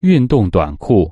运动短裤。